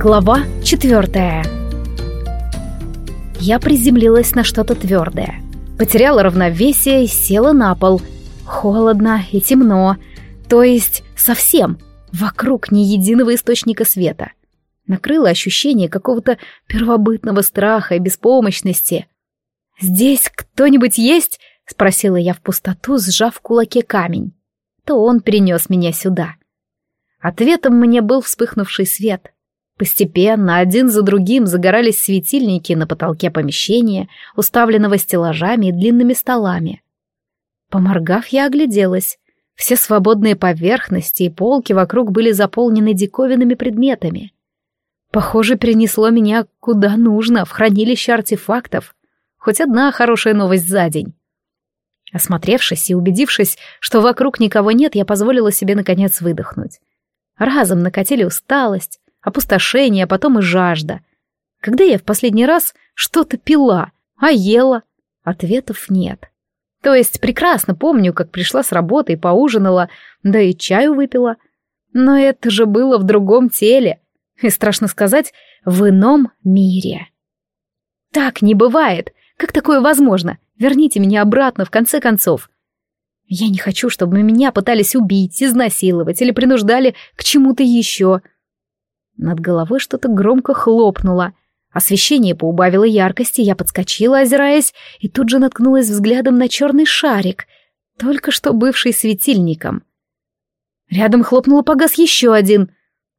Глава четвертая. Я приземлилась на что-то твердое. Потеряла равновесие и села на пол. Холодно и темно. То есть совсем. Вокруг ни единого источника света. Накрыло ощущение какого-то первобытного страха и беспомощности. «Здесь кто-нибудь есть?» — спросила я в пустоту, сжав в кулаке камень. То он перенес меня сюда. Ответом мне был вспыхнувший свет — Постепенно один за другим загорались светильники на потолке помещения, уставленного стеллажами и длинными столами. Поморгав, я огляделась. Все свободные поверхности и полки вокруг были заполнены диковинными предметами. Похоже, перенесло меня куда нужно, в хранилище артефактов. Хоть одна хорошая новость за день. Осмотревшись и убедившись, что вокруг никого нет, я позволила себе наконец выдохнуть. Разом накатили усталость, опустошение, а потом и жажда. Когда я в последний раз что-то пила, а ела? Ответов нет. То есть прекрасно помню, как пришла с работы и поужинала, да и чаю выпила. Но это же было в другом теле. И, страшно сказать, в ином мире. Так не бывает. Как такое возможно? Верните меня обратно, в конце концов. Я не хочу, чтобы меня пытались убить, изнасиловать или принуждали к чему-то еще. — над головой что-то громко хлопнуло. Освещение поубавило яркости, я подскочила, озираясь, и тут же наткнулась взглядом на черный шарик, только что бывший светильником. Рядом хлопнуло погас еще один.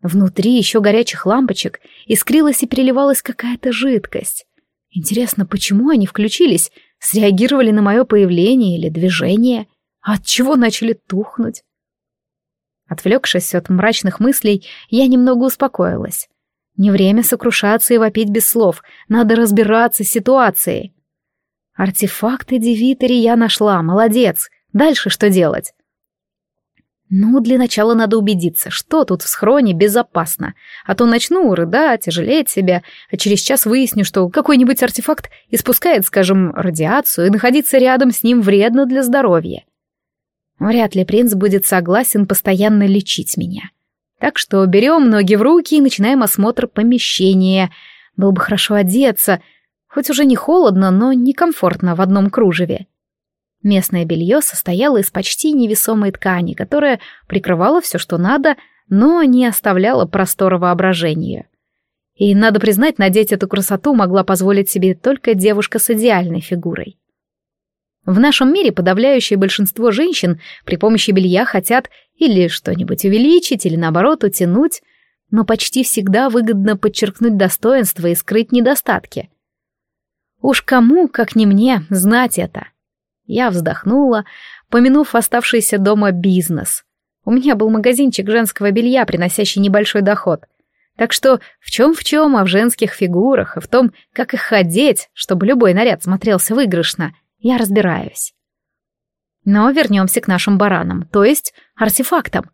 Внутри еще горячих лампочек искрилась и переливалась какая-то жидкость. Интересно, почему они включились, среагировали на мое появление или движение? От чего начали тухнуть? Отвлекшись от мрачных мыслей, я немного успокоилась. Не время сокрушаться и вопить без слов, надо разбираться с ситуацией. Артефакты Девитери я нашла, молодец. Дальше что делать? Ну, для начала надо убедиться, что тут в схроне безопасно, а то начну рыдать и жалеть себя, а через час выясню, что какой-нибудь артефакт испускает, скажем, радиацию, и находиться рядом с ним вредно для здоровья. Вряд ли принц будет согласен постоянно лечить меня. Так что берем ноги в руки и начинаем осмотр помещения. Было бы хорошо одеться, хоть уже не холодно, но некомфортно в одном кружеве. Местное белье состояло из почти невесомой ткани, которая прикрывала все, что надо, но не оставляла простора воображению. И, надо признать, надеть эту красоту могла позволить себе только девушка с идеальной фигурой. В нашем мире подавляющее большинство женщин при помощи белья хотят или что-нибудь увеличить, или наоборот утянуть, но почти всегда выгодно подчеркнуть достоинства и скрыть недостатки. Уж кому, как не мне, знать это. Я вздохнула, помянув оставшийся дома бизнес. У меня был магазинчик женского белья, приносящий небольшой доход. Так что в чем в чем, а в женских фигурах и в том, как их одеть, чтобы любой наряд смотрелся выигрышно — я разбираюсь. Но вернемся к нашим баранам, то есть артефактам.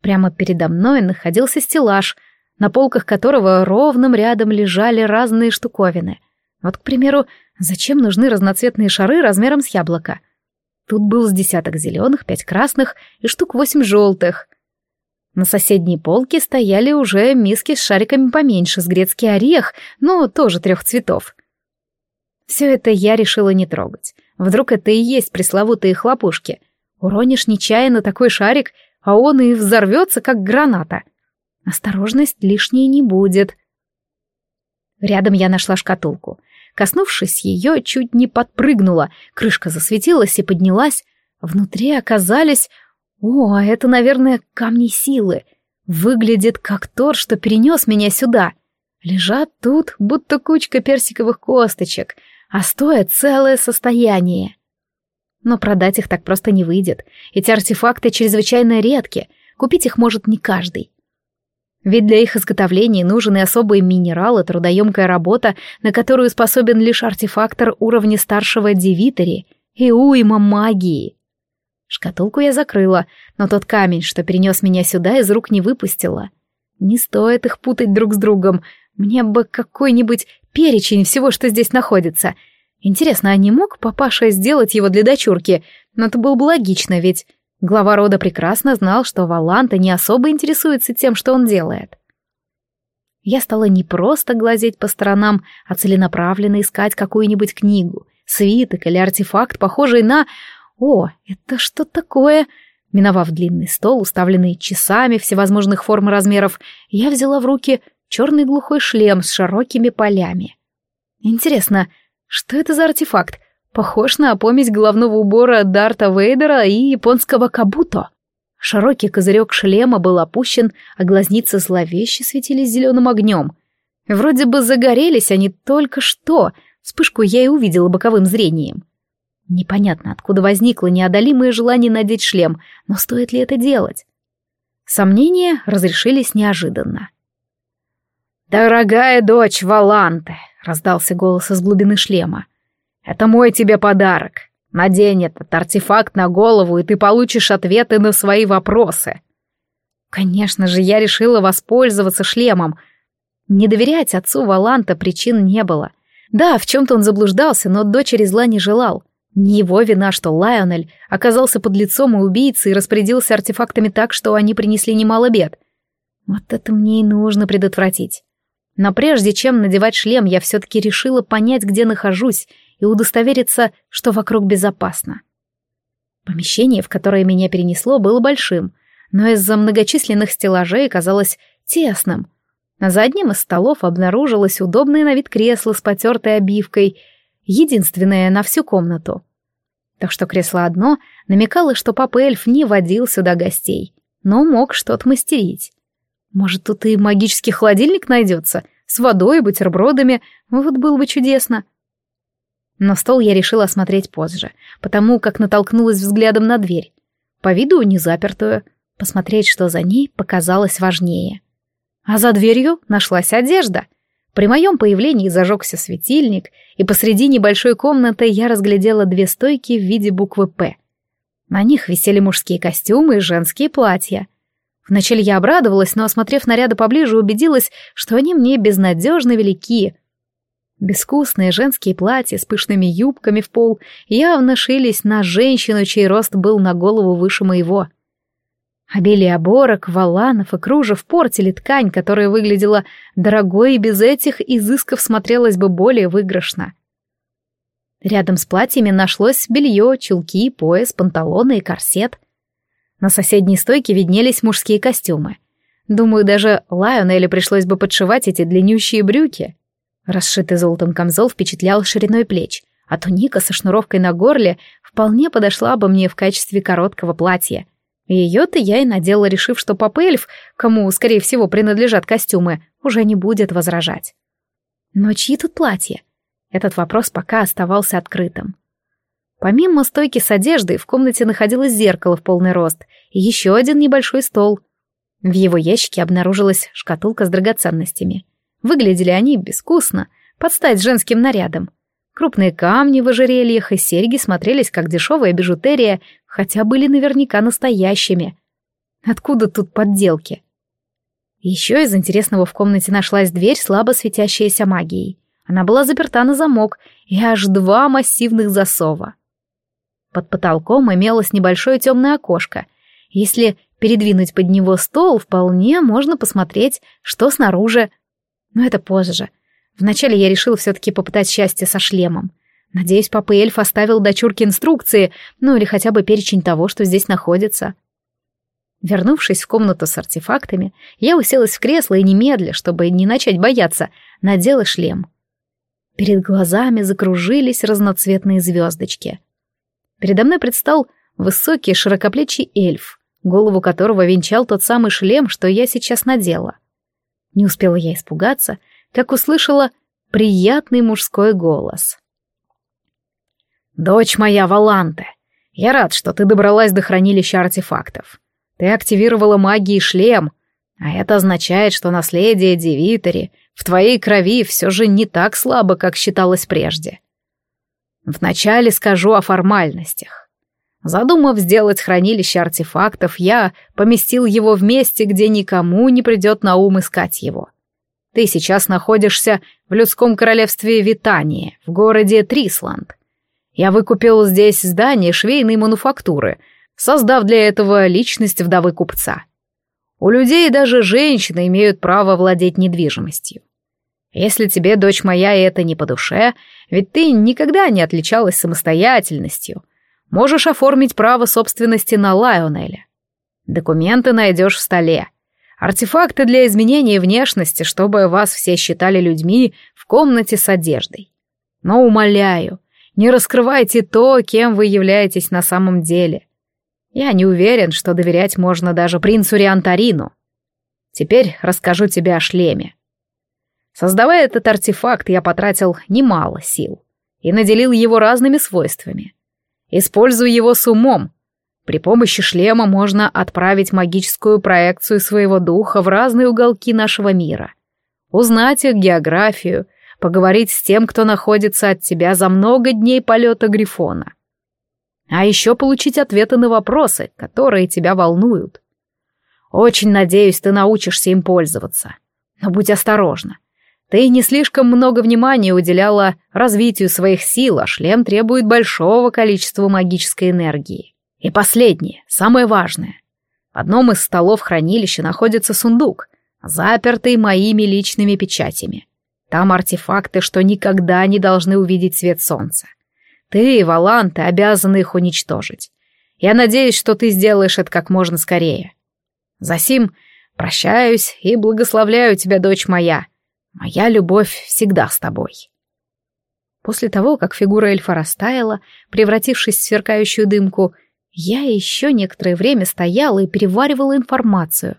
Прямо передо мной находился стеллаж, на полках которого ровным рядом лежали разные штуковины. Вот, к примеру, зачем нужны разноцветные шары размером с яблоко? Тут был с десяток зеленых, пять красных и штук восемь желтых. На соседней полке стояли уже миски с шариками поменьше, с грецкий орех, но тоже трех цветов. Все это я решила не трогать. Вдруг это и есть пресловутые хлопушки. Уронишь нечаянно такой шарик, а он и взорвется, как граната. Осторожность лишней не будет. Рядом я нашла шкатулку. Коснувшись ее, чуть не подпрыгнула, крышка засветилась и поднялась. Внутри оказались... О, это, наверное, камни силы. Выглядит как тот, что перенес меня сюда. Лежат тут, будто кучка персиковых косточек — а стоят целое состояние. Но продать их так просто не выйдет. Эти артефакты чрезвычайно редки, купить их может не каждый. Ведь для их изготовления нужен и особый минерал, и трудоемкая работа, на которую способен лишь артефактор уровня старшего девитери и уйма магии. Шкатулку я закрыла, но тот камень, что перенес меня сюда, из рук не выпустила. Не стоит их путать друг с другом. Мне бы какой-нибудь перечень всего, что здесь находится. Интересно, а не мог папаша сделать его для дочурки? Но это было бы логично, ведь глава рода прекрасно знал, что Валанта не особо интересуется тем, что он делает. Я стала не просто глазеть по сторонам, а целенаправленно искать какую-нибудь книгу, свиток или артефакт, похожий на... О, это что такое? Миновав длинный стол, уставленный часами всевозможных форм и размеров, я взяла в руки черный глухой шлем с широкими полями. Интересно, что это за артефакт? Похож на помесь головного убора Дарта Вейдера и японского кабуто. Широкий козырек шлема был опущен, а глазницы зловеще светились зеленым огнем. Вроде бы загорелись они только что, вспышку я и увидела боковым зрением. Непонятно, откуда возникло неодолимое желание надеть шлем, но стоит ли это делать? Сомнения разрешились неожиданно. «Дорогая дочь Валанте!» — раздался голос из глубины шлема. «Это мой тебе подарок. Надень этот артефакт на голову, и ты получишь ответы на свои вопросы». Конечно же, я решила воспользоваться шлемом. Не доверять отцу Валанта причин не было. Да, в чем-то он заблуждался, но дочери зла не желал. Не его вина, что Лайонель оказался под лицом и убийцей и распорядился артефактами так, что они принесли немало бед. Вот это мне и нужно предотвратить. Но прежде чем надевать шлем, я все-таки решила понять, где нахожусь, и удостовериться, что вокруг безопасно. Помещение, в которое меня перенесло, было большим, но из-за многочисленных стеллажей казалось тесным. За одним из столов обнаружилось удобное на вид кресло с потертой обивкой — единственное на всю комнату. Так что кресло одно намекало, что папа-эльф не водил сюда гостей, но мог что-то мастерить. Может, тут и магический холодильник найдется, с водой и бутербродами, вот было бы чудесно. Но стол я решила осмотреть позже, потому как натолкнулась взглядом на дверь. По виду не запертую, посмотреть, что за ней, показалось важнее. А за дверью нашлась одежда — при моем появлении зажегся светильник, и посреди небольшой комнаты я разглядела две стойки в виде буквы «П». На них висели мужские костюмы и женские платья. Вначале я обрадовалась, но, осмотрев наряды поближе, убедилась, что они мне безнадежно велики. Безвкусные женские платья с пышными юбками в пол явно шились на женщину, чей рост был на голову выше моего — Обилие оборок, валанов и кружев портили ткань, которая выглядела дорогой и без этих изысков смотрелась бы более выигрышно. Рядом с платьями нашлось белье, чулки, пояс, панталоны и корсет. На соседней стойке виднелись мужские костюмы. Думаю, даже Лайонелле пришлось бы подшивать эти длиннющие брюки. Расшитый золотом камзол впечатлял шириной плеч, а туника со шнуровкой на горле вполне подошла бы мне в качестве короткого платья — ее-то я и надела, решив, что папа эльф, кому, скорее всего, принадлежат костюмы, уже не будет возражать. Но чьи тут платья? Этот вопрос пока оставался открытым. Помимо стойки с одеждой, в комнате находилось зеркало в полный рост и еще один небольшой стол. В его ящике обнаружилась шкатулка с драгоценностями. Выглядели они безвкусно, под стать женским нарядом. Крупные камни в ожерельях и серьги смотрелись как дешевая бижутерия, хотя были наверняка настоящими. Откуда тут подделки? Еще из интересного в комнате нашлась дверь, слабо светящаяся магией. Она была заперта на замок и аж два массивных засова. Под потолком имелось небольшое темное окошко. Если передвинуть под него стол, вполне можно посмотреть, что снаружи. Но это позже. Вначале я решил все-таки попытать счастье со шлемом. Надеюсь, папа эльф оставил дочурке инструкции, ну или хотя бы перечень того, что здесь находится. Вернувшись в комнату с артефактами, я уселась в кресло и немедля, чтобы не начать бояться, надела шлем. Перед глазами закружились разноцветные звездочки. Передо мной предстал высокий широкоплечий эльф, голову которого венчал тот самый шлем, что я сейчас надела. Не успела я испугаться, как услышала приятный мужской голос. «Дочь моя, Валанте, я рад, что ты добралась до хранилища артефактов. Ты активировала магии шлем, а это означает, что наследие Девитери в твоей крови все же не так слабо, как считалось прежде. Вначале скажу о формальностях. Задумав сделать хранилище артефактов, я поместил его в месте, где никому не придет на ум искать его. Ты сейчас находишься в людском королевстве Витания, в городе Трисланд. Я выкупил здесь здание швейной мануфактуры, создав для этого личность вдовы купца. У людей даже женщины имеют право владеть недвижимостью. Если тебе, дочь моя, это не по душе, ведь ты никогда не отличалась самостоятельностью, можешь оформить право собственности на Лайонеля. Документы найдешь в столе. Артефакты для изменения внешности, чтобы вас все считали людьми в комнате с одеждой. Но умоляю, не раскрывайте то, кем вы являетесь на самом деле. Я не уверен, что доверять можно даже принцу Риантарину. Теперь расскажу тебе о шлеме. Создавая этот артефакт, я потратил немало сил и наделил его разными свойствами. Используя его с умом. При помощи шлема можно отправить магическую проекцию своего духа в разные уголки нашего мира, узнать их географию, поговорить с тем, кто находится от тебя за много дней полета Грифона. А еще получить ответы на вопросы, которые тебя волнуют. Очень надеюсь, ты научишься им пользоваться. Но будь осторожна. Ты не слишком много внимания уделяла развитию своих сил, а шлем требует большого количества магической энергии. И последнее, самое важное. В одном из столов хранилища находится сундук, запертый моими личными печатями. Там артефакты, что никогда не должны увидеть свет солнца. Ты Валанты обязаны их уничтожить. Я надеюсь, что ты сделаешь это как можно скорее. Засим, прощаюсь и благословляю тебя, дочь моя, Моя любовь всегда с тобой. После того, как фигура эльфа растаяла, превратившись в сверкающую дымку, я еще некоторое время стояла и переваривала информацию.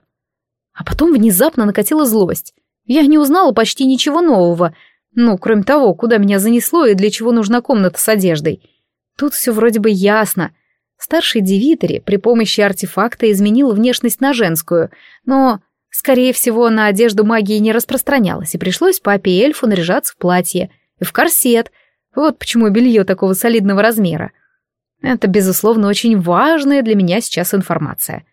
А потом внезапно накатила злость. Я не узнала почти ничего нового, ну, кроме того, куда меня занесло и для чего нужна комната с одеждой. Тут все вроде бы ясно. Старший Девитери при помощи артефакта изменил внешность на женскую, но Скорее всего, на одежду магии не распространялась, и пришлось папе и эльфу наряжаться в платье и в корсет. Вот почему белье такого солидного размера. Это, безусловно, очень важная для меня сейчас информация.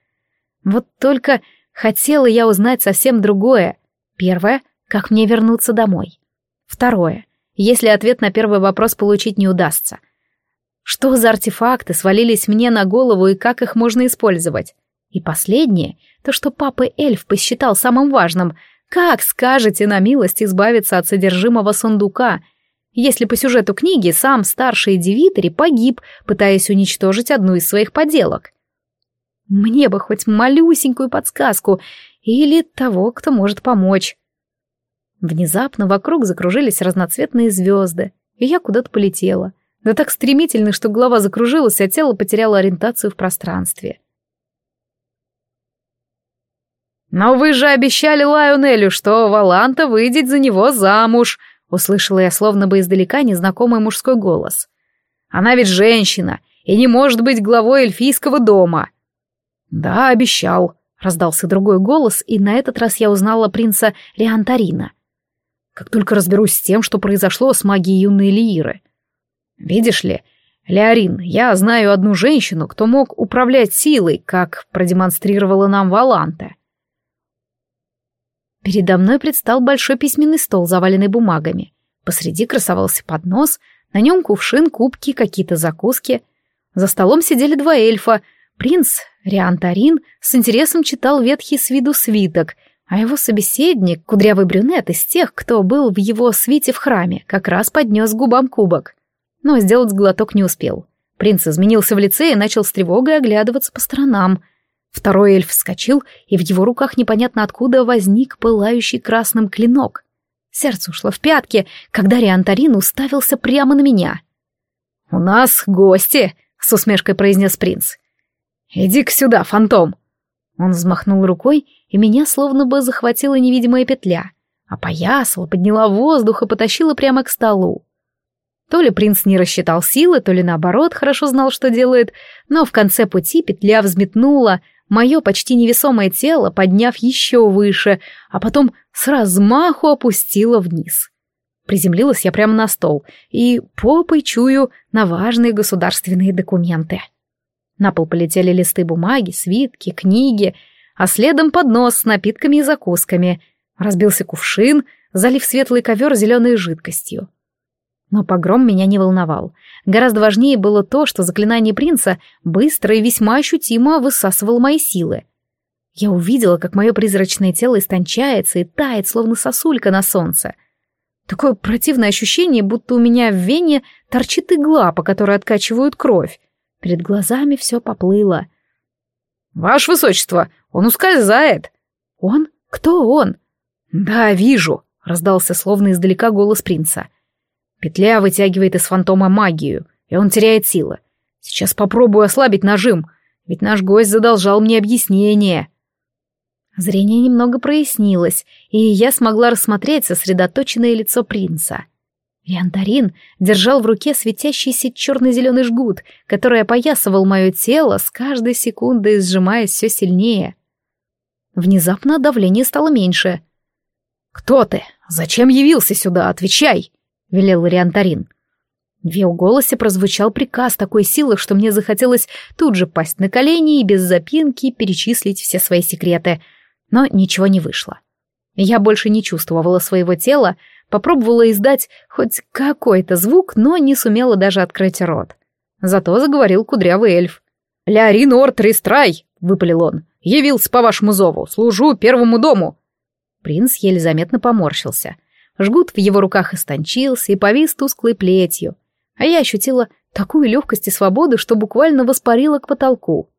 Вот только хотела я узнать совсем другое. Первое — как мне вернуться домой. Второе — если ответ на первый вопрос получить не удастся. Что за артефакты свалились мне на голову и как их можно использовать? И последнее, то, что папа эльф посчитал самым важным. Как скажете на милость избавиться от содержимого сундука, если по сюжету книги сам старший Девитери погиб, пытаясь уничтожить одну из своих поделок? Мне бы хоть малюсенькую подсказку или того, кто может помочь. Внезапно вокруг закружились разноцветные звезды, и я куда-то полетела. Да так стремительно, что голова закружилась, а тело потеряло ориентацию в пространстве. «Но вы же обещали Лайонелю, что Валанта выйдет за него замуж», — услышала я словно бы издалека незнакомый мужской голос. «Она ведь женщина и не может быть главой эльфийского дома». «Да, обещал», — раздался другой голос, и на этот раз я узнала принца Риантарина. «Как только разберусь с тем, что произошло с магией юной Лииры. Видишь ли, Леорин, я знаю одну женщину, кто мог управлять силой, как продемонстрировала нам Валанта. Передо мной предстал большой письменный стол, заваленный бумагами. Посреди красовался поднос, на нем кувшин, кубки, какие-то закуски. За столом сидели два эльфа. Принц Риантарин с интересом читал ветхий с виду свиток, а его собеседник, кудрявый брюнет из тех, кто был в его свите в храме, как раз поднес губам кубок. Но сделать глоток не успел. Принц изменился в лице и начал с тревогой оглядываться по сторонам — Второй эльф вскочил, и в его руках непонятно откуда возник пылающий красным клинок. Сердце ушло в пятки, когда Риантарин уставился прямо на меня. «У нас гости», — с усмешкой произнес принц. «Иди-ка сюда, фантом!» Он взмахнул рукой, и меня словно бы захватила невидимая петля, опоясала, подняла воздух и потащила прямо к столу. То ли принц не рассчитал силы, то ли наоборот хорошо знал, что делает, но в конце пути петля взметнула, мое почти невесомое тело, подняв еще выше, а потом с размаху опустила вниз. Приземлилась я прямо на стол и попой чую на важные государственные документы. На пол полетели листы бумаги, свитки, книги, а следом поднос с напитками и закусками. Разбился кувшин, залив светлый ковер зеленой жидкостью. Но погром меня не волновал. Гораздо важнее было то, что заклинание принца быстро и весьма ощутимо высасывало мои силы. Я увидела, как мое призрачное тело истончается и тает, словно сосулька на солнце. Такое противное ощущение, будто у меня в вене торчит игла, по которой откачивают кровь. Перед глазами все поплыло. «Ваше высочество, он ускользает!» «Он? Кто он?» «Да, вижу», — раздался словно издалека голос принца. Петля вытягивает из фантома магию, и он теряет силы. Сейчас попробую ослабить нажим, ведь наш гость задолжал мне объяснение. Зрение немного прояснилось, и я смогла рассмотреть сосредоточенное лицо принца. Риантарин держал в руке светящийся черно-зеленый жгут, который опоясывал мое тело с каждой секундой, сжимаясь все сильнее. Внезапно давление стало меньше. «Кто ты? Зачем явился сюда? Отвечай!» — велел Риантарин. В его голосе прозвучал приказ такой силы, что мне захотелось тут же пасть на колени и без запинки перечислить все свои секреты. Но ничего не вышло. Я больше не чувствовала своего тела, попробовала издать хоть какой-то звук, но не сумела даже открыть рот. Зато заговорил кудрявый эльф. «Леорин Орт Ристрай!» — выпалил он. «Явился по вашему зову, служу первому дому!» Принц еле заметно поморщился. Жгут в его руках истончился и повис тусклой плетью а я ощутила такую легкость и свободу, что буквально воспарила к потолку.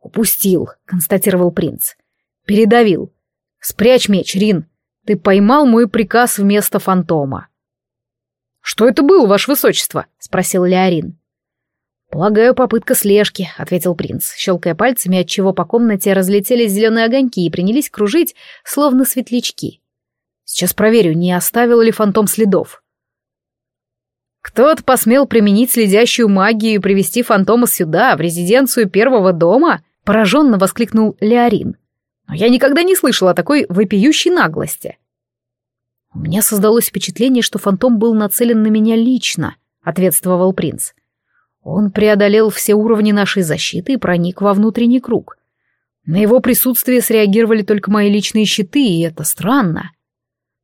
«Упустил», — констатировал принц. «Передавил. Спрячь меч, Рин. Ты поймал мой приказ вместо фантома». «Что это было, ваше высочество?» — спросил Леорин. «Полагаю, попытка слежки», — ответил принц, щелкая пальцами, отчего по комнате разлетелись зеленые огоньки и принялись кружить, словно светлячки. «Сейчас проверю, не оставил ли фантом следов». Кто-то посмел применить следящую магию и привести фантома сюда, в резиденцию первого дома? Пораженно воскликнул Леорин. Но я никогда не слышал о такой вопиющей наглости. У меня создалось впечатление, что фантом был нацелен на меня лично, ответствовал принц. Он преодолел все уровни нашей защиты и проник во внутренний круг. На его присутствие среагировали только мои личные щиты, и это странно.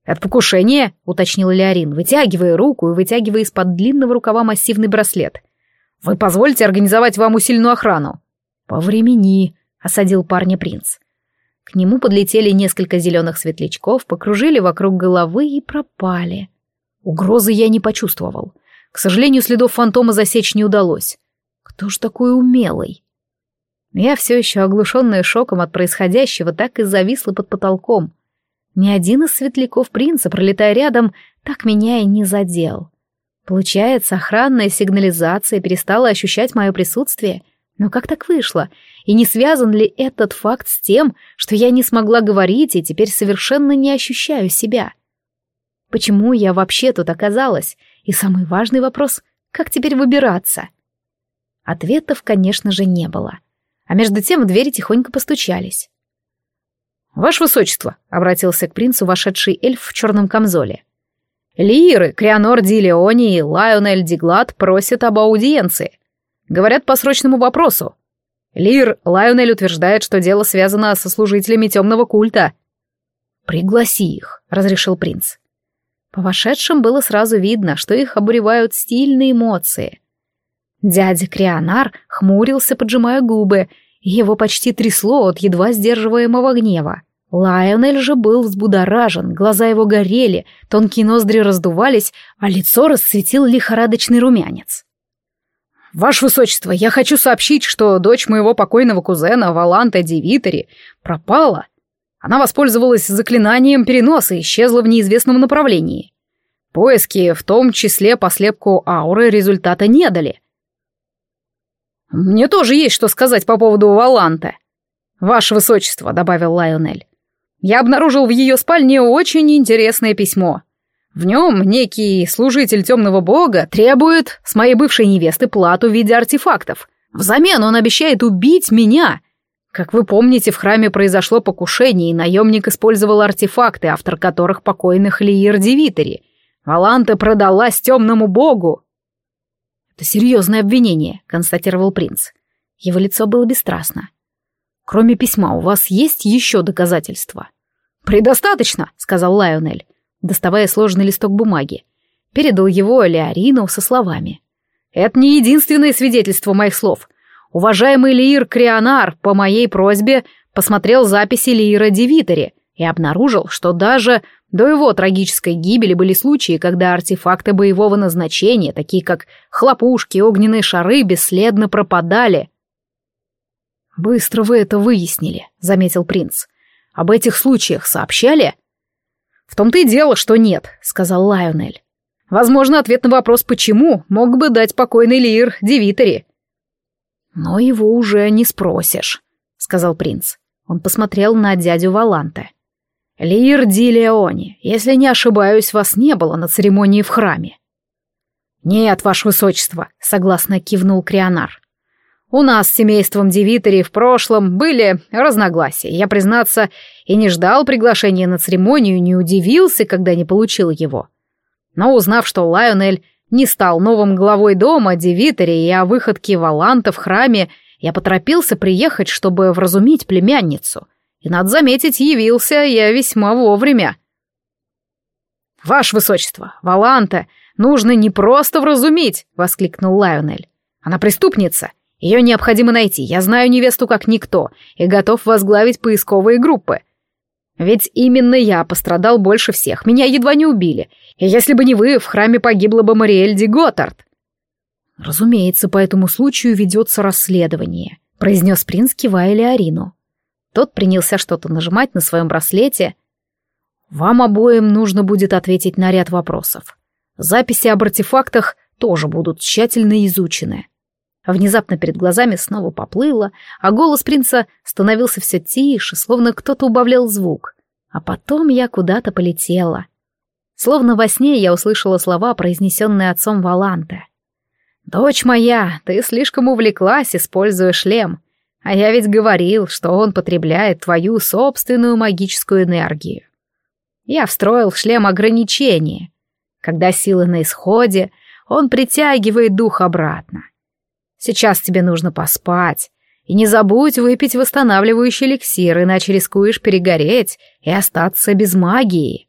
«От покушения», — уточнил Леорин, вытягивая руку и вытягивая из-под длинного рукава массивный браслет. «Вы позволите организовать вам усиленную охрану?» «По времени», — осадил парня принц. К нему подлетели несколько зеленых светлячков, покружили вокруг головы и пропали. Угрозы я не почувствовал. К сожалению, следов фантома засечь не удалось. Кто ж такой умелый? Я все еще оглушенная шоком от происходящего, так и зависла под потолком — ни один из светляков принца, пролетая рядом, так меня и не задел. Получается, охранная сигнализация перестала ощущать мое присутствие. Но как так вышло? И не связан ли этот факт с тем, что я не смогла говорить и теперь совершенно не ощущаю себя? Почему я вообще тут оказалась? И самый важный вопрос — как теперь выбираться? Ответов, конечно же, не было. А между тем в двери тихонько постучались. «Ваше высочество», — обратился к принцу вошедший эльф в черном камзоле. «Лиры, Крианор Ди Леони и Лайонель Диглад просят об аудиенции. Говорят по срочному вопросу. Лир Лайонель утверждает, что дело связано со служителями темного культа». «Пригласи их», — разрешил принц. По вошедшим было сразу видно, что их обуревают стильные эмоции. Дядя Крианар хмурился, поджимая губы, его почти трясло от едва сдерживаемого гнева. Лайонель же был взбудоражен, глаза его горели, тонкие ноздри раздувались, а лицо расцветил лихорадочный румянец. «Ваше Высочество, я хочу сообщить, что дочь моего покойного кузена, Валанта Девитери, пропала. Она воспользовалась заклинанием переноса и исчезла в неизвестном направлении. Поиски, в том числе по слепку ауры, результата не дали. «Мне тоже есть что сказать по поводу Валанты». «Ваше высочество», — добавил Лайонель. «Я обнаружил в ее спальне очень интересное письмо. В нем некий служитель темного бога требует с моей бывшей невесты плату в виде артефактов. Взамен он обещает убить меня. Как вы помните, в храме произошло покушение, и наемник использовал артефакты, автор которых покойных Лиир Девитери. Валанта продалась темному богу. «Это серьезное обвинение», — констатировал принц. Его лицо было бесстрастно. «Кроме письма, у вас есть еще доказательства?» «Предостаточно», — сказал Лайонель, доставая сложный листок бумаги. Передал его Леорину со словами. «Это не единственное свидетельство моих слов. Уважаемый Лиир Крионар по моей просьбе посмотрел записи Лиера Девитери и обнаружил, что даже до его трагической гибели были случаи, когда артефакты боевого назначения, такие как хлопушки, огненные шары, бесследно пропадали. «Быстро вы это выяснили», — заметил принц. «Об этих случаях сообщали?» «В том-то и дело, что нет», — сказал Лайонель. «Возможно, ответ на вопрос «почему» мог бы дать покойный Лир Девитери». «Но его уже не спросишь», — сказал принц. Он посмотрел на дядю Валанте. «Лир Ди Леони, если не ошибаюсь, вас не было на церемонии в храме». «Нет, ваше высочество», — согласно кивнул Крионар. «У нас с семейством Девитери в прошлом были разногласия. Я, признаться, и не ждал приглашения на церемонию, не удивился, когда не получил его. Но узнав, что Лайонель не стал новым главой дома Девитери и о выходке Валанта в храме, я поторопился приехать, чтобы вразумить племянницу. И, надо заметить, явился я весьма вовремя. «Ваше высочество, Валанта нужно не просто вразумить!» — воскликнул Лайонель. «Она преступница. Ее необходимо найти. Я знаю невесту как никто и готов возглавить поисковые группы. Ведь именно я пострадал больше всех. Меня едва не убили. И если бы не вы, в храме погибла бы Мариэль Ди Готтард». «Разумеется, по этому случаю ведется расследование», — произнес принц, кивая Леорину. Тот принялся что-то нажимать на своем браслете. «Вам обоим нужно будет ответить на ряд вопросов. Записи об артефактах тоже будут тщательно изучены». Внезапно перед глазами снова поплыло, а голос принца становился все тише, словно кто-то убавлял звук. А потом я куда-то полетела. Словно во сне я услышала слова, произнесенные отцом Валанте. «Дочь моя, ты слишком увлеклась, используя шлем. А я ведь говорил, что он потребляет твою собственную магическую энергию. Я встроил в шлем ограничение. Когда силы на исходе, он притягивает дух обратно. Сейчас тебе нужно поспать. И не забудь выпить восстанавливающий эликсир, иначе рискуешь перегореть и остаться без магии.